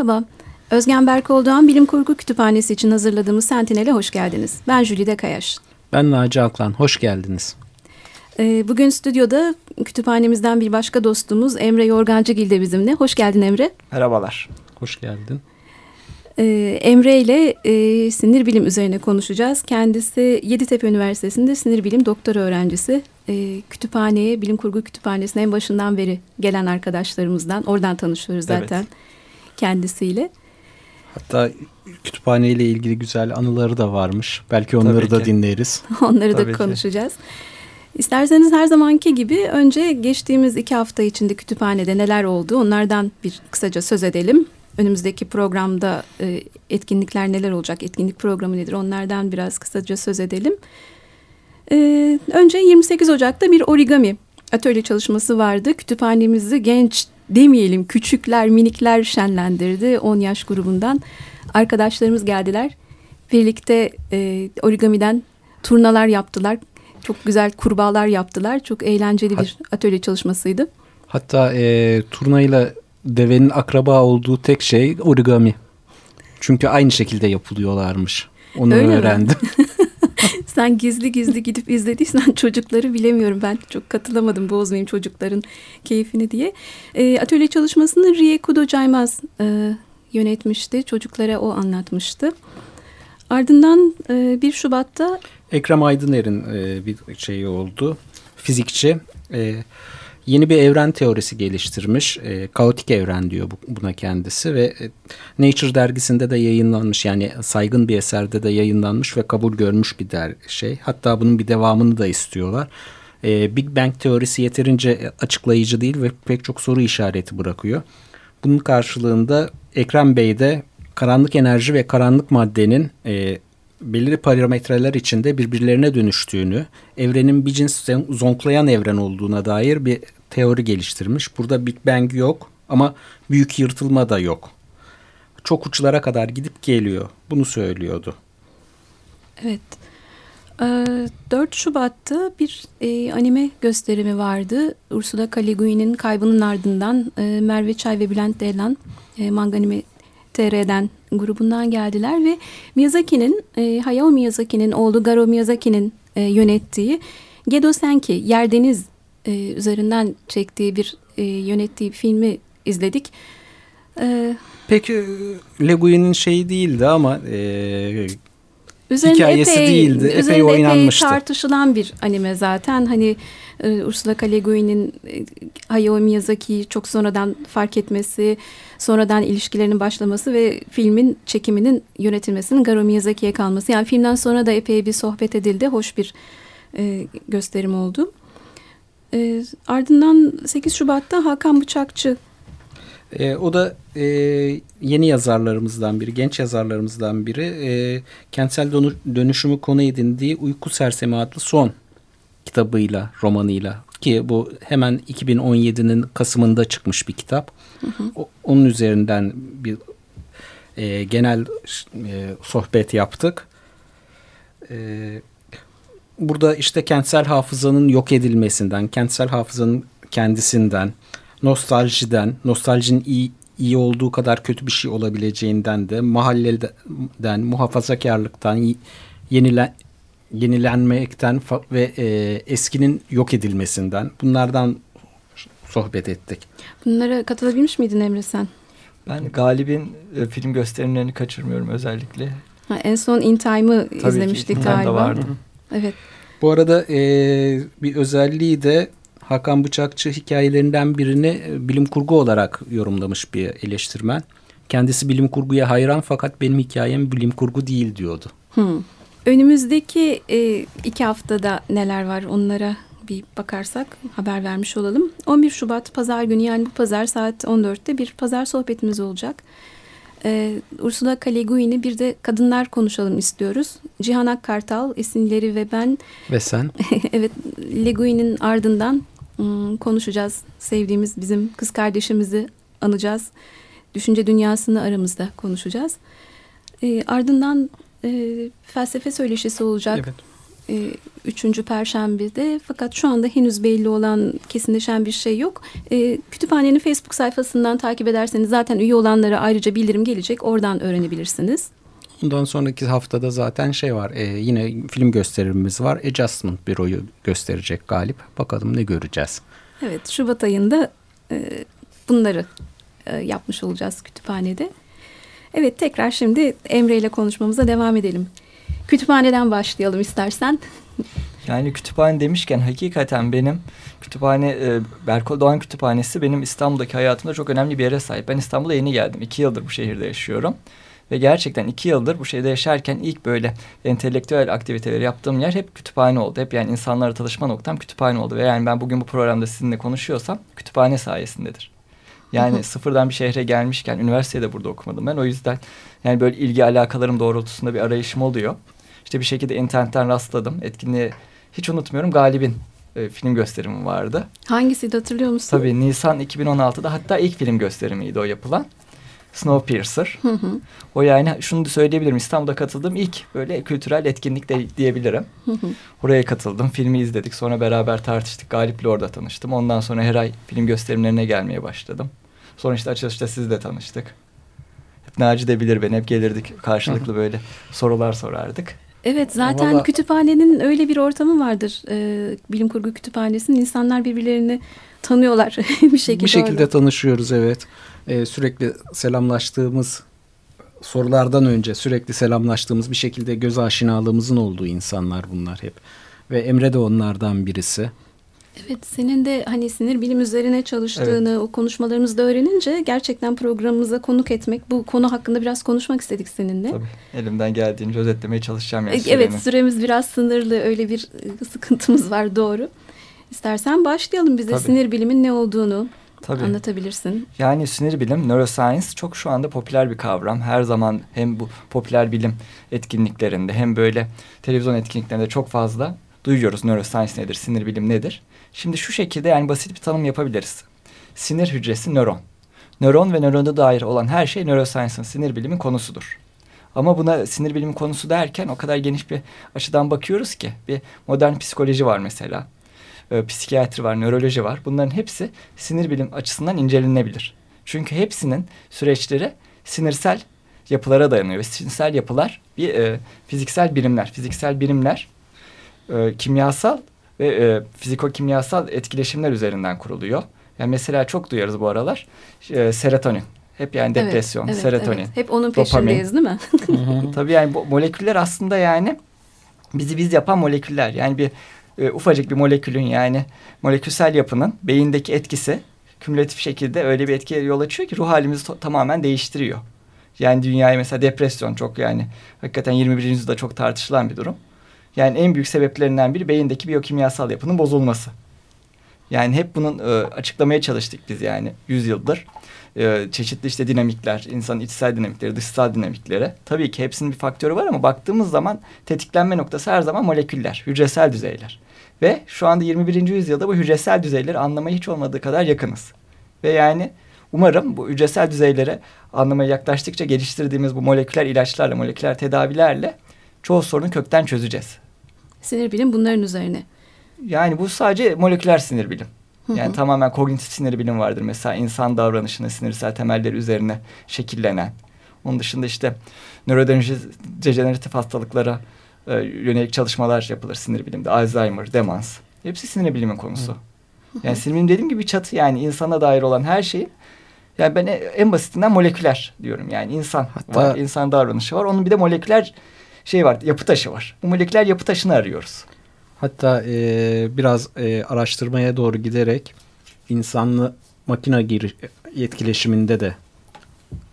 Merhaba. Özgen Berkoldoğan Bilim Kurgu Kütüphanesi için hazırladığımız Sentinel'e hoş geldiniz. Ben Jülide Kayaş. Ben Naci Aklan. Hoş geldiniz. Ee, bugün stüdyoda kütüphanemizden bir başka dostumuz Emre Yorgancıgil de bizimle. Hoş geldin Emre. Merhabalar. Hoş geldin. Ee, Emre ile e, sinir bilim üzerine konuşacağız. Kendisi Yeditepe Üniversitesi'nde sinir bilim doktora öğrencisi. E, kütüphaneye, bilim kurgu kütüphanesine en başından beri gelen arkadaşlarımızdan. Oradan tanışıyoruz zaten evet. Kendisiyle. Hatta kütüphane ile ilgili güzel anıları da varmış. Belki onları Tabii da ki. dinleriz. onları Tabii da konuşacağız. Ki. İsterseniz her zamanki gibi önce geçtiğimiz iki hafta içinde kütüphanede neler oldu onlardan bir kısaca söz edelim. Önümüzdeki programda e, etkinlikler neler olacak, etkinlik programı nedir onlardan biraz kısaca söz edelim. E, önce 28 Ocak'ta bir origami atölye çalışması vardı. Kütüphanemizi genç demeyelim küçükler minikler şenlendirdi 10 yaş grubundan. Arkadaşlarımız geldiler. Birlikte e, origamiden turnalar yaptılar. Çok güzel kurbağalar yaptılar. Çok eğlenceli bir atölye çalışmasıydı. Hatta e, turnayla devenin akraba olduğu tek şey origami. Çünkü aynı şekilde yapılıyorlarmış. Onu Öyle öğrendim. Sen gizli gizli gidip izlediysen çocukları bilemiyorum. Ben çok katılamadım bozmayayım çocukların keyfini diye. E, atölye çalışmasını Rie Kudo Caymaz e, yönetmişti. Çocuklara o anlatmıştı. Ardından e, 1 Şubat'ta... Ekrem Aydıner'in e, bir şeyi oldu. Fizikçi. E, yeni bir evren teorisi geliştirmiş. E, kaotik evren diyor buna kendisi ve e, Nature dergisinde de yayınlanmış yani saygın bir eserde de yayınlanmış ve kabul görmüş bir der şey. Hatta bunun bir devamını da istiyorlar. E, Big Bang teorisi yeterince açıklayıcı değil ve pek çok soru işareti bırakıyor. Bunun karşılığında Ekrem Bey de karanlık enerji ve karanlık maddenin e, belirli parametreler içinde birbirlerine dönüştüğünü, evrenin bir cins zonklayan evren olduğuna dair bir teori geliştirmiş. Burada Big Bang yok ama büyük yırtılma da yok. Çok uçlara kadar gidip geliyor. Bunu söylüyordu. Evet. 4 ee, Şubat'ta bir e, anime gösterimi vardı. Ursula K. Le Guin'in kaybının ardından e, Merve Çay ve Bülent Deylan e, Manga Anime TR'den grubundan geldiler ve Miyazaki'nin, e, Hayao Miyazaki'nin oğlu Garo Miyazaki'nin yönettiği Gedo Senki, Yer Deniz e, üzerinden çektiği bir e, yönettiği filmi izledik. E, Peki Le Guin'in şeyi değildi ama e, hikayesi epey, değildi. Epey oynanmıştı. Epey tartışılan bir anime zaten. Hani e, Ursula K. Le Guin'in e, Hayao Miyazaki'yi çok sonradan fark etmesi, sonradan ilişkilerinin başlaması ve filmin çekiminin yönetilmesinin Garo Miyazaki'ye kalması. Yani filmden sonra da epey bir sohbet edildi. Hoş bir e, gösterim oldu. E, ardından 8 Şubat'ta Hakan Bıçakçı e, o da e, yeni yazarlarımızdan biri, genç yazarlarımızdan biri. E, kentsel dönüşümü konu edindiği Uyku Sersemi adlı son kitabıyla, romanıyla ki bu hemen 2017'nin Kasım'ında çıkmış bir kitap. Hı hı. O, onun üzerinden bir e, genel e, sohbet yaptık. E, burada işte kentsel hafızanın yok edilmesinden, kentsel hafızanın kendisinden, nostaljiden, nostaljinin iyi, iyi olduğu kadar kötü bir şey olabileceğinden de mahalleden, muhafazakarlıktan, yenilen, yenilenmekten ve e, eskinin yok edilmesinden bunlardan sohbet ettik. Bunlara katılabilmiş miydin Emre sen? Ben Galip'in e, film gösterimlerini kaçırmıyorum özellikle. Ha, en son In Time'ı izlemiştik ki, galiba. vardı. Evet. Bu arada e, bir özelliği de Hakan Bıçakçı hikayelerinden birini e, bilim kurgu olarak yorumlamış bir eleştirmen. Kendisi bilim kurguya hayran fakat benim hikayem bilim kurgu değil diyordu. Hmm. Önümüzdeki e, iki haftada neler var onlara bir bakarsak haber vermiş olalım. 11 Şubat pazar günü yani bu pazar saat 14'te bir pazar sohbetimiz olacak. Ee, Ursula K. Le Guin'i bir de kadınlar konuşalım istiyoruz. Cihan Akkartal, Esinleri ve ben. Ve sen. evet Le Guin'in ardından ım, konuşacağız. Sevdiğimiz bizim kız kardeşimizi anacağız. Düşünce dünyasını aramızda konuşacağız. Ee, ardından e, felsefe söyleşisi olacak. Evet. E, üçüncü perşembede fakat şu anda henüz belli olan kesinleşen bir şey yok. E, kütüphanenin Facebook sayfasından takip ederseniz zaten üye olanlara ayrıca bildirim gelecek. Oradan öğrenebilirsiniz. Ondan sonraki haftada zaten şey var. E, yine film gösterimimiz var. Adjustment Büro'yu gösterecek galip. Bakalım ne göreceğiz. Evet Şubat ayında e, bunları e, yapmış olacağız kütüphanede. Evet tekrar şimdi Emre ile konuşmamıza devam edelim. Kütüphaneden başlayalım istersen. Yani kütüphane demişken hakikaten benim kütüphane e, Berkol Doğan Kütüphanesi benim İstanbul'daki hayatımda çok önemli bir yere sahip. Ben İstanbul'a yeni geldim. İki yıldır bu şehirde yaşıyorum. Ve gerçekten iki yıldır bu şehirde yaşarken ilk böyle entelektüel aktiviteleri yaptığım yer hep kütüphane oldu. Hep yani insanlarla tanışma noktam kütüphane oldu. Ve yani ben bugün bu programda sizinle konuşuyorsam kütüphane sayesindedir. Yani sıfırdan bir şehre gelmişken üniversitede burada okumadım ben. O yüzden yani böyle ilgi alakalarım doğrultusunda bir arayışım oluyor. İşte bir şekilde internetten rastladım. Etkinliği hiç unutmuyorum. Galib'in e, film gösterimi vardı. Hangisiydi hatırlıyor musun? Tabii Nisan 2016'da hatta ilk film gösterimiydi o yapılan. Snowpiercer. Hı hı. O yani şunu da söyleyebilirim. İstanbul'da katıldığım ilk böyle kültürel etkinlik de diyebilirim. Hı hı. Oraya katıldım. Filmi izledik. Sonra beraber tartıştık. Galip'le orada tanıştım. Ondan sonra her ay film gösterimlerine gelmeye başladım. Sonra işte açılışta sizle tanıştık. Hep Naci de bilir beni. Hep gelirdik karşılıklı böyle sorular sorardık. Evet zaten Vallahi- kütüphanenin öyle bir ortamı vardır. Ee, bilim kurgu kütüphanesinin insanlar birbirlerini tanıyorlar bir şekilde. Bu şekilde orada. tanışıyoruz evet. Ee, sürekli selamlaştığımız sorulardan önce sürekli selamlaştığımız bir şekilde göz aşinalığımızın olduğu insanlar bunlar hep. Ve Emre de onlardan birisi. Evet senin de hani sinir bilim üzerine çalıştığını o konuşmalarımızda öğrenince gerçekten programımıza konuk etmek bu konu hakkında biraz konuşmak istedik seninle. Tabii. Elimden geldiğince özetlemeye çalışacağım. Yani E, Evet süremi. süremiz biraz sınırlı öyle bir e, sıkıntımız var doğru. İstersen başlayalım bize Tabii. sinir bilimin ne olduğunu Tabii. anlatabilirsin. Yani sinir bilim, neuroscience çok şu anda popüler bir kavram. Her zaman hem bu popüler bilim etkinliklerinde hem böyle televizyon etkinliklerinde çok fazla duyuyoruz neuroscience nedir, sinir bilim nedir. Şimdi şu şekilde yani basit bir tanım yapabiliriz. Sinir hücresi nöron. Nöron ve nörona dair olan her şey neuroscience'ın sinir bilimin konusudur. Ama buna sinir bilimi konusu derken o kadar geniş bir açıdan bakıyoruz ki bir modern psikoloji var mesela. Ee, psikiyatri var, nöroloji var. Bunların hepsi sinir bilim açısından incelenebilir. Çünkü hepsinin süreçleri sinirsel yapılara dayanıyor ve sinirsel yapılar bir e, fiziksel birimler. Fiziksel birimler e, kimyasal ve e, fiziko-kimyasal etkileşimler üzerinden kuruluyor. Yani mesela çok duyarız bu aralar e, serotonin. Hep yani Evet, depresyon, evet, serotonin. evet. Hep onun dopamin. peşindeyiz değil mi? Tabii yani bu moleküller aslında yani bizi biz yapan moleküller. Yani bir e, ufacık bir molekülün yani molekülsel yapının beyindeki etkisi kümülatif şekilde öyle bir etkiye yol açıyor ki ruh halimizi tamamen değiştiriyor. Yani dünyaya mesela depresyon çok yani hakikaten 21. yüzyılda çok tartışılan bir durum. Yani en büyük sebeplerinden biri beyindeki biyokimyasal yapının bozulması. Yani hep bunun e, açıklamaya çalıştık biz yani yüzyıldır. E, çeşitli işte dinamikler, insanın içsel dinamikleri, dışsal dinamiklere. Tabii ki hepsinin bir faktörü var ama baktığımız zaman tetiklenme noktası her zaman moleküller, hücresel düzeyler. Ve şu anda 21. yüzyılda bu hücresel düzeyleri anlamaya hiç olmadığı kadar yakınız. Ve yani umarım bu hücresel düzeylere anlamaya yaklaştıkça geliştirdiğimiz bu moleküler ilaçlarla, moleküler tedavilerle çoğu sorunu kökten çözeceğiz. Sinir bilim bunların üzerine. Yani bu sadece moleküler sinir bilim. Hı hı. Yani tamamen kognitif sinir bilim vardır. Mesela insan davranışının sinirsel temelleri üzerine şekillenen. Onun dışında işte nörodejeneratif hastalıklara e, yönelik çalışmalar yapılır sinir bilimde. Alzheimer, demans. Hepsi sinir bilimin konusu. Yani sinir bilim dediğim gibi bir çatı yani insana dair olan her şeyin yani ben en basitinden moleküler diyorum. Yani insan Hatta- var, insan davranışı var. Onun bir de moleküler şey var, yapı taşı var. Bu moleküler yapı taşını arıyoruz. Hatta e, biraz e, araştırmaya doğru giderek insanlı makine gir etkileşiminde de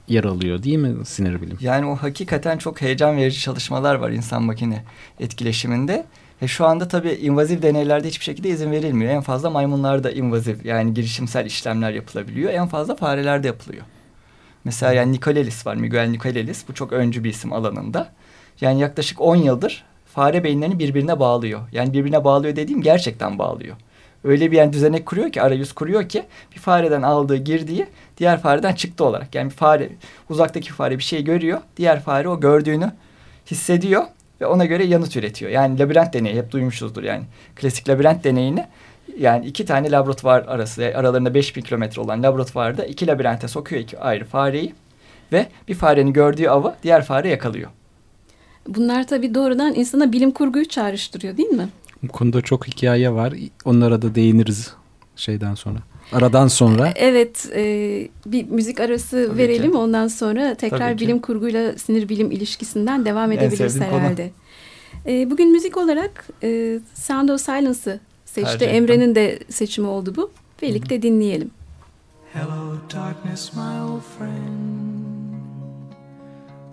yer alıyor değil mi sinir bilim? Yani o hakikaten çok heyecan verici çalışmalar var insan makine etkileşiminde. Ve şu anda tabii invaziv deneylerde hiçbir şekilde izin verilmiyor. En fazla maymunlarda invaziv yani girişimsel işlemler yapılabiliyor. En fazla farelerde yapılıyor. Mesela yani Nicolelis var, Miguel Nicolelis. Bu çok öncü bir isim alanında. Yani yaklaşık 10 yıldır fare beyinlerini birbirine bağlıyor. Yani birbirine bağlıyor dediğim gerçekten bağlıyor. Öyle bir yani düzenek kuruyor ki, arayüz kuruyor ki bir fareden aldığı girdiği diğer fareden çıktı olarak. Yani bir fare, uzaktaki fare bir şey görüyor. Diğer fare o gördüğünü hissediyor ve ona göre yanıt üretiyor. Yani labirent deneyi hep duymuşuzdur yani. Klasik labirent deneyini yani iki tane laboratuvar arası aralarında 5000 kilometre olan laboratuvarda iki labirente sokuyor iki ayrı fareyi ve bir farenin gördüğü avı diğer fare yakalıyor. Bunlar tabii doğrudan insana bilim kurguyu çağrıştırıyor değil mi? Bu konuda çok hikaye var. Onlara da değiniriz şeyden sonra. Aradan sonra. Evet, e, bir müzik arası Tabii verelim. ki. Ondan sonra tekrar bilim kurguyla sinir bilim ilişkisinden devam edebiliriz konu. herhalde. E, bugün müzik olarak e, Sound of Silence'ı seçti. Emre'nin de seçimi oldu bu. Birlikte dinleyelim. Hello, darkness, my old friend.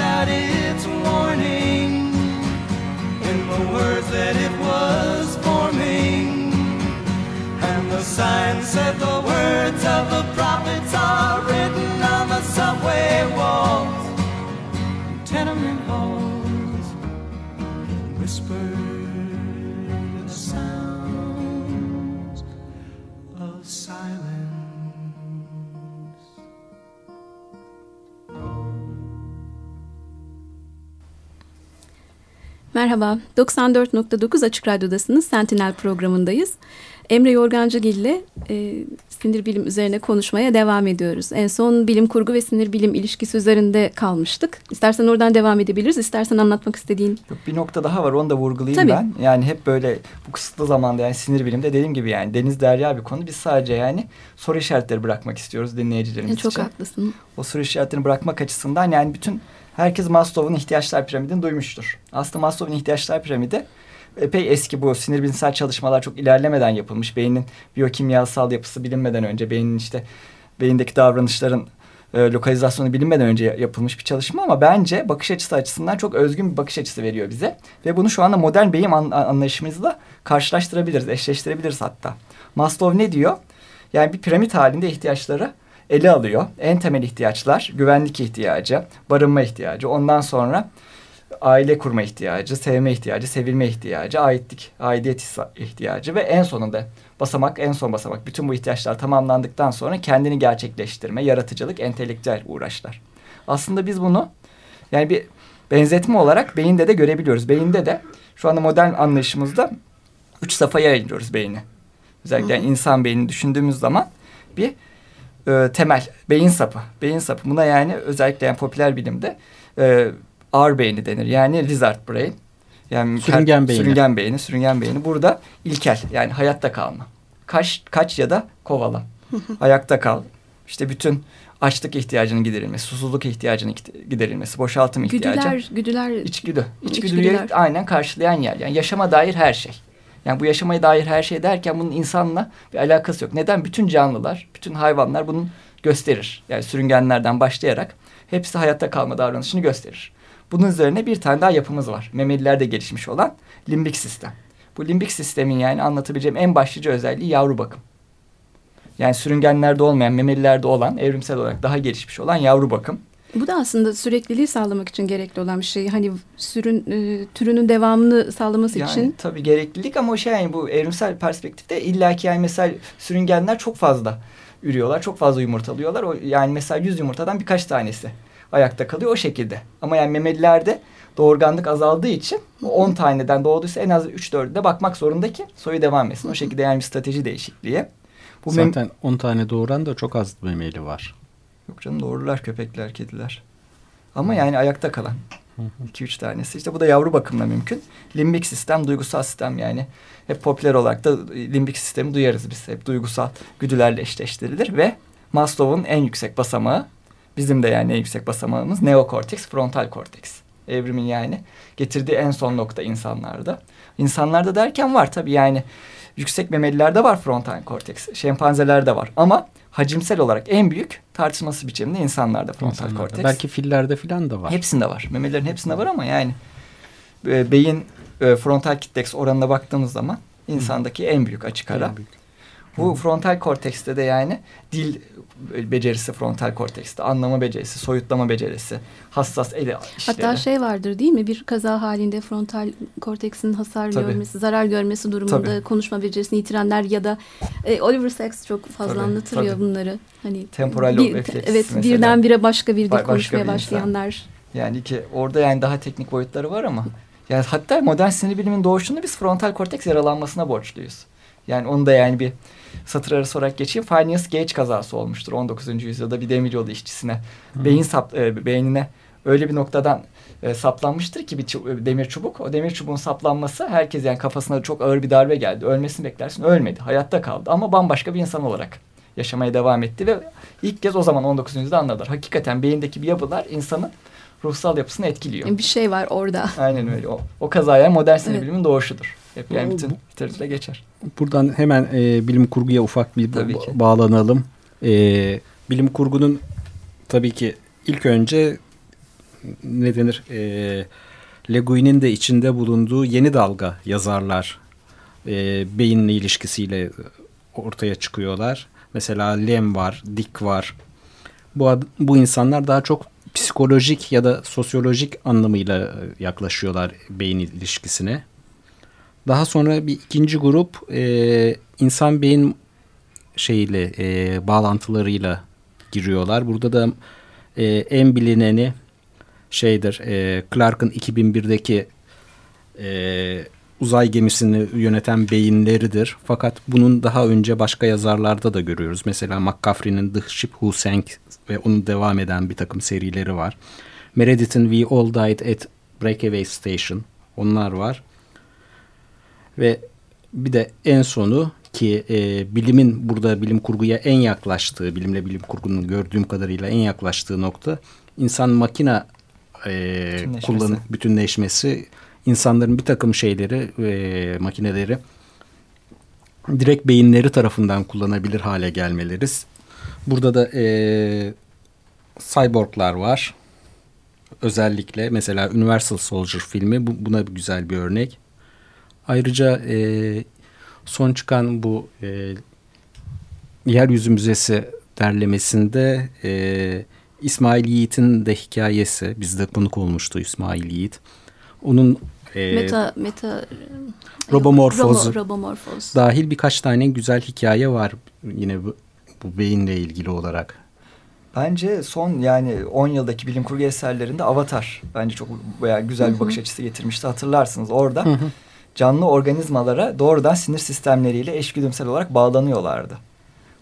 sign flashed out its warning in the words that it was forming. And the sign said the words of the prophets are written on the subway walls, tenement halls, whispered Merhaba, 94.9 Açık Radyo'dasınız. Sentinel programındayız. Emre Yorgancıgil ile e, sinir bilim üzerine konuşmaya devam ediyoruz. En son bilim kurgu ve sinir bilim ilişkisi üzerinde kalmıştık. İstersen oradan devam edebiliriz, istersen anlatmak istediğin. Yok, bir nokta daha var onu da vurgulayayım Tabii. ben. Yani hep böyle bu kısıtlı zamanda yani sinir bilimde dediğim gibi yani deniz derya bir konu. Biz sadece yani soru işaretleri bırakmak istiyoruz dinleyicilerimiz Çok için. haklısın. O soru işaretlerini bırakmak açısından yani bütün herkes Maslow'un ihtiyaçlar piramidini duymuştur. Aslında Maslow'un ihtiyaçlar piramidi epey eski bu sinir bilimsel çalışmalar çok ilerlemeden yapılmış. Beynin biyokimyasal yapısı bilinmeden önce beynin işte beyindeki davranışların e, lokalizasyonu bilinmeden önce yapılmış bir çalışma ama bence bakış açısı açısından çok özgün bir bakış açısı veriyor bize. Ve bunu şu anda modern beyin an- anlayışımızla karşılaştırabiliriz, eşleştirebiliriz hatta. Maslow ne diyor? Yani bir piramit halinde ihtiyaçları ele alıyor. En temel ihtiyaçlar güvenlik ihtiyacı, barınma ihtiyacı. Ondan sonra aile kurma ihtiyacı, sevme ihtiyacı, sevilme ihtiyacı, aitlik, aidiyet ihtiyacı ve en sonunda basamak, en son basamak. Bütün bu ihtiyaçlar tamamlandıktan sonra kendini gerçekleştirme, yaratıcılık, entelektüel uğraşlar. Aslında biz bunu yani bir benzetme olarak beyinde de görebiliyoruz. Beyinde de şu anda modern anlayışımızda üç safhaya ayırıyoruz beyni. Özellikle yani insan beynini düşündüğümüz zaman bir e, temel beyin sapı. Beyin sapı. Buna yani özellikle yani popüler bilimde e, ağır beyni denir. Yani lizard brain. Yani Sürüngen beyni. Sürüngen beyni, sürüngen beyni. Burada ilkel yani hayatta kalma. Kaç, kaç ya da kovala. Ayakta kal. İşte bütün açlık ihtiyacının giderilmesi, susuzluk ihtiyacının giderilmesi, boşaltım ihtiyacı. Güdüler, güdüler. İçgüdü. İçgüdüler. İçgüdüyü aynen karşılayan yer. Yani yaşama dair her şey. Yani bu yaşamaya dair her şey derken bunun insanla bir alakası yok. Neden? Bütün canlılar, bütün hayvanlar bunu gösterir. Yani sürüngenlerden başlayarak hepsi hayatta kalma davranışını gösterir. Bunun üzerine bir tane daha yapımız var. Memelilerde gelişmiş olan limbik sistem. Bu limbik sistemin yani anlatabileceğim en başlıca özelliği yavru bakım. Yani sürüngenlerde olmayan, memelilerde olan, evrimsel olarak daha gelişmiş olan yavru bakım. Bu da aslında sürekliliği sağlamak için gerekli olan bir şey. Hani sürün e, türünün devamını sağlaması yani, için. Tabii gereklilik ama o şey yani bu evrimsel perspektifte illaki yani mesela sürüngenler çok fazla ürüyorlar. Çok fazla yumurtalıyorlar. O, yani mesela 100 yumurtadan birkaç tanesi ayakta kalıyor o şekilde. Ama yani memelilerde doğurganlık azaldığı için 10 taneden doğduysa en az 3-4'de de bakmak zorunda ki soyu devam etsin. O şekilde yani bir strateji değişikliği. Bu Zaten 10 tane doğuran da çok az memeli var. Yok canım doğururlar köpekler, kediler. Ama yani ayakta kalan. 2-3 tanesi. İşte bu da yavru bakımla mümkün. Limbik sistem, duygusal sistem yani. Hep popüler olarak da limbik sistemi duyarız biz. Hep duygusal güdülerle eşleştirilir ve Maslow'un en yüksek basamağı bizim de yani en yüksek basamağımız neokorteks, frontal korteks. Evrimin yani getirdiği en son nokta insanlarda. İnsanlarda derken var tabii yani yüksek memelilerde var frontal korteks. Şempanzelerde var ama hacimsel olarak en büyük tartışması biçiminde insanlarda frontal insanlarda. korteks. Belki fillerde falan da var. Hepsinde var. Memelilerin hepsinde var ama yani e, beyin e, frontal kitleks oranına baktığımız zaman insandaki en büyük açık ara. En büyük. Bu frontal kortekste de yani dil becerisi frontal kortekste, anlama becerisi, soyutlama becerisi, hassas ele işleri. Hatta şey vardır değil mi? Bir kaza halinde frontal korteksin hasar Tabii. görmesi, zarar görmesi durumunda Tabii. konuşma becerisini yitirenler ya da e, Oliver Sacks çok fazla Tabii. anlatıyor Tabii. bunları. Hani temporal bir, refleks Evet, mesela. birdenbire başka bir dil ba konuşmaya bir başlayanlar. Insan. Yani ki orada yani daha teknik boyutları var ama yani hatta modern sinir bilimin doğuşunda biz frontal korteks yaralanmasına borçluyuz. Yani onu da yani bir satır arası olarak geçeyim. Phineas Gage kazası olmuştur 19. yüzyılda bir demiryolu işçisine. Hmm. Beyin sap, e, beynine öyle bir noktadan e, saplanmıştır ki bir çub- demir çubuk. O demir çubuğun saplanması herkes yani kafasına çok ağır bir darbe geldi. Ölmesini beklersin. Ölmedi. Hayatta kaldı ama bambaşka bir insan olarak yaşamaya devam etti ve ilk kez o zaman 19. yüzyılda anladılar. Hakikaten beyindeki bir yapılar insanın ruhsal yapısını etkiliyor. Bir şey var orada. Aynen öyle. O, o kazaya modern sinir evet. bilimin doğuşudur. Hep yani bütün literatürde geçer. Buradan hemen e, bilim kurguya ufak bir ba bağlanalım. E, bilim kurgunun tabii ki ilk önce ne denir? E, Le Guin'in de içinde bulunduğu yeni dalga yazarlar e, beyinle ilişkisiyle ortaya çıkıyorlar. Mesela Lem var, Dick var. Bu, bu insanlar daha çok psikolojik ya da sosyolojik anlamıyla yaklaşıyorlar beyin ilişkisine. Daha sonra bir ikinci grup e, insan beyin şeyle e, bağlantılarıyla giriyorlar. Burada da e, en bilineni şeydir e, Clark'ın 2001'deki e, uzay gemisini yöneten beyinleridir. Fakat bunun daha önce başka yazarlarda da görüyoruz. Mesela McCaffrey'nin The Ship Who Sank ve onun devam eden bir takım serileri var. Meredith'in We All Died at Breakaway Station onlar var. Ve bir de en sonu ki e, bilimin burada bilim kurguya en yaklaştığı, bilimle bilim kurgunun gördüğüm kadarıyla en yaklaştığı nokta insan makina e, kullanım bütünleşmesi insanların bir takım şeyleri e, makineleri direkt beyinleri tarafından kullanabilir hale gelmeleri. Burada da e, cyborglar var. Özellikle mesela Universal Soldier filmi bu, buna güzel bir örnek. Ayrıca e, son çıkan bu e, Yeryüzü Müzesi derlemesinde e, İsmail Yiğit'in de hikayesi bizde konuk olmuştu İsmail Yiğit. Onun e, meta meta robomorfoz, robo, robomorfoz dahil birkaç tane güzel hikaye var yine bu, bu beyinle ilgili olarak. Bence son yani 10 yıldaki bilim kurgu eserlerinde Avatar bence çok bayağı güzel bir bakış açısı getirmişti hatırlarsınız. Orada hı hı canlı organizmalara doğrudan sinir sistemleriyle eşgüdümsel olarak bağlanıyorlardı.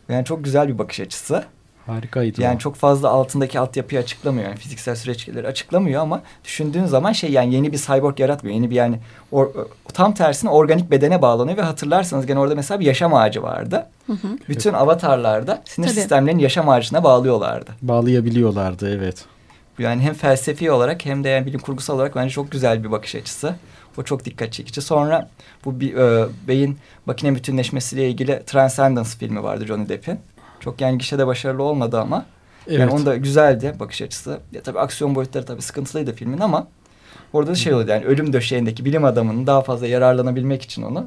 Yani çok güzel bir bakış açısı. Harikaydı. Yani o. çok fazla altındaki altyapıyı açıklamıyor. Yani fiziksel süreçleri açıklamıyor ama düşündüğün zaman şey yani yeni bir cyborg yaratmıyor. Yeni bir yani or, tam tersine organik bedene bağlanıyor ve hatırlarsanız gene orada mesela bir yaşam ağacı vardı. Hı hı. Bütün avatarlarda sinir Tabii. sistemlerini yaşam ağacına bağlıyorlardı. Bağlayabiliyorlardı evet. Yani hem felsefi olarak hem de yani bilim kurgusal olarak bence çok güzel bir bakış açısı. O çok dikkat çekici. Sonra bu bir, e, beyin makine bütünleşmesiyle ilgili Transcendence filmi vardı Johnny Depp'in. Çok yani gişede başarılı olmadı ama Evet. yani onda güzeldi bakış açısı. Ya tabii aksiyon boyutları tabii sıkıntılıydı filmin ama orada da şey oluyordu yani ölüm döşeğindeki bilim adamının daha fazla yararlanabilmek için onu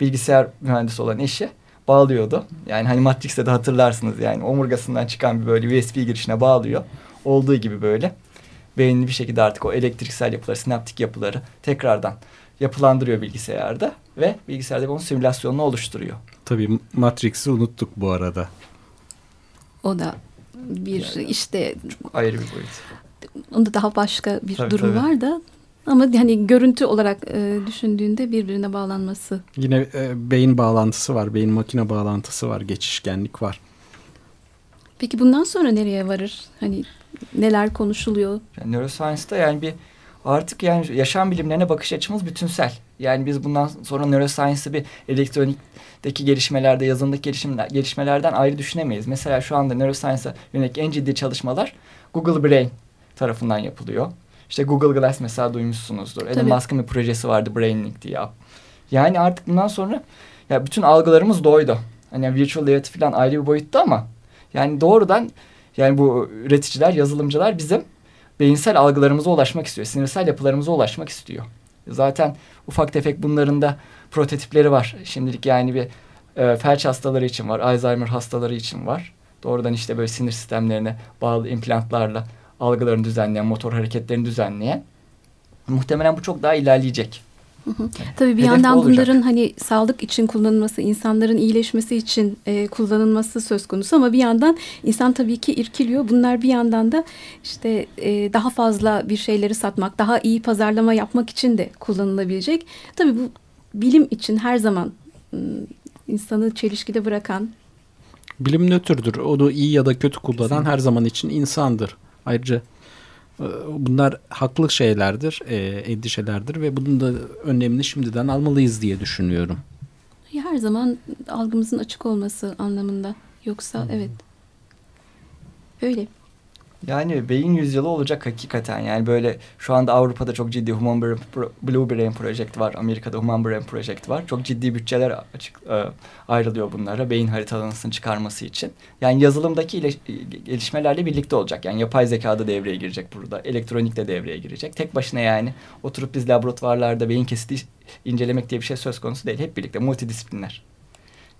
bilgisayar mühendisi olan eşi bağlıyordu. Yani hani Matrix'te de hatırlarsınız yani omurgasından çıkan bir böyle USB girişine bağlıyor. Olduğu gibi böyle beynini bir şekilde artık o elektriksel yapıları, sinaptik yapıları tekrardan yapılandırıyor bilgisayarda ve bilgisayarda onun simülasyonunu oluşturuyor. Tabii Matrix'i unuttuk bu arada. O da bir Yani- işte Ayrı bir boyut. onda daha başka bir Tabii, durum tabii. var da ama hani görüntü olarak e, düşündüğünde birbirine bağlanması. Yine e, beyin bağlantısı var. Beyin makine bağlantısı var. Geçişkenlik var. Peki bundan sonra nereye varır? Hani neler konuşuluyor? Yani neuroscience'da yani bir artık yani yaşam bilimlerine bakış açımız bütünsel. Yani biz bundan sonra neuroscience'ı bir elektronikteki gelişmelerde, yazılımdaki gelişimler, gelişmelerden ayrı düşünemeyiz. Mesela şu anda neuroscience'a yönelik en ciddi çalışmalar Google Brain tarafından yapılıyor. İşte Google Glass mesela duymuşsunuzdur. Elon. Musk'ın bir projesi vardı Brainlink diye. Yani artık bundan sonra ya bütün algılarımız doydu. Hani virtual reality falan ayrı bir boyutta ama yani doğrudan yani bu üreticiler, yazılımcılar bizim beyinsel algılarımıza ulaşmak istiyor. Sinirsel yapılarımıza ulaşmak istiyor. Zaten ufak tefek bunların da prototipleri var. Şimdilik yani bir e, felç hastaları için var, Alzheimer hastaları için var. Doğrudan işte böyle sinir sistemlerine bağlı implantlarla algılarını düzenleyen, motor hareketlerini düzenleyen. Muhtemelen bu çok daha ilerleyecek. Tabii bir Hedef yandan olacak. bunların hani sağlık için kullanılması, insanların iyileşmesi için e, kullanılması söz konusu ama bir yandan insan tabii ki irkiliyor. Bunlar bir yandan da işte e, daha fazla bir şeyleri satmak, daha iyi pazarlama yapmak için de kullanılabilecek. Tabii bu bilim için her zaman insanı çelişkide bırakan Bilim nötrdür. Onu iyi ya da kötü kullanan her zaman için insandır. Ayrıca bunlar haklı şeylerdir, e, endişelerdir ve bunun da önlemini şimdiden almalıyız diye düşünüyorum. her zaman algımızın açık olması anlamında. Yoksa evet öyle. Yani beyin yüzyılı olacak hakikaten. Yani böyle şu anda Avrupa'da çok ciddi Human Brain, Blue Brain Project var. Amerika'da Human Brain Project var. Çok ciddi bütçeler açık e, ayrılıyor bunlara beyin haritalarını çıkarması için. Yani yazılımdaki ile, gelişmelerle birlikte olacak. Yani yapay zekada devreye girecek burada. Elektronik de devreye girecek. Tek başına yani oturup biz laboratuvarlarda beyin kesiti incelemek diye bir şey söz konusu değil. Hep birlikte multidisipliner.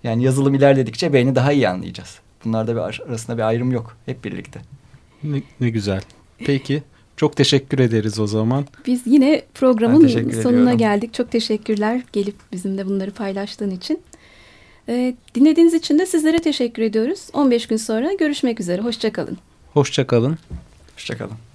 Yani yazılım ilerledikçe beyni daha iyi anlayacağız. Bunlarda bir ar- arasında bir ayrım yok. Hep birlikte. Ne, ne güzel. Peki, çok teşekkür ederiz o zaman. Biz yine programın sonuna ediyorum. geldik. Çok teşekkürler gelip bizimle bunları paylaştığın için. Ee, dinlediğiniz için de sizlere teşekkür ediyoruz. 15 gün sonra görüşmek üzere. Hoşçakalın. Hoşça kalın. Hoşçakalın.